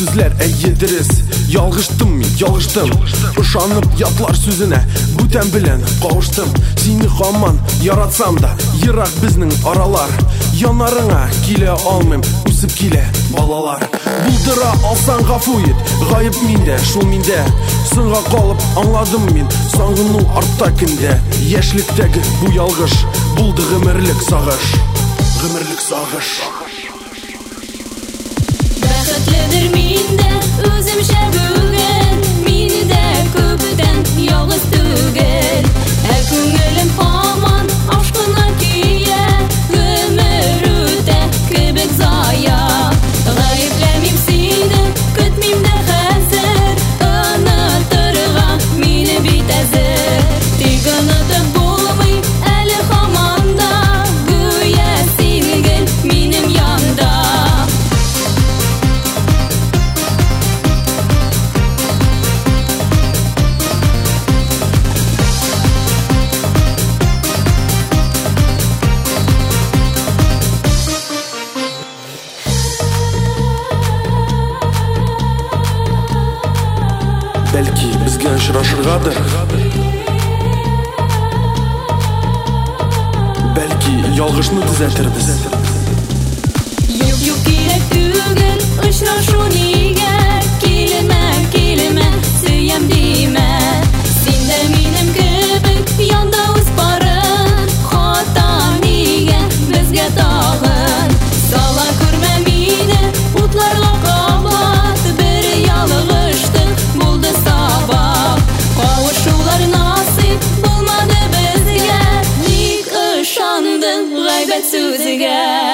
синең сүзләр әйе дөрес ялгыштым мин ялгыштым ышанып ятлар сүзенә бүтән белән кавыштым сине һаман яратсам да ерак безнең аралар янарыңа килә алмыйм үсеп килә балалар булдыра алсаң гафу ит гаеп миндә шул миндә соңга калып аңладым мин сагыну артта көндә яшьлектәге бу ялгыш булды гомерлек сагыш гомерлек бәлки бізге ұшырашырғадыр бәлки ұялғышны түзәтербіз юк юк керек түгел ұшырашу не Susie girl.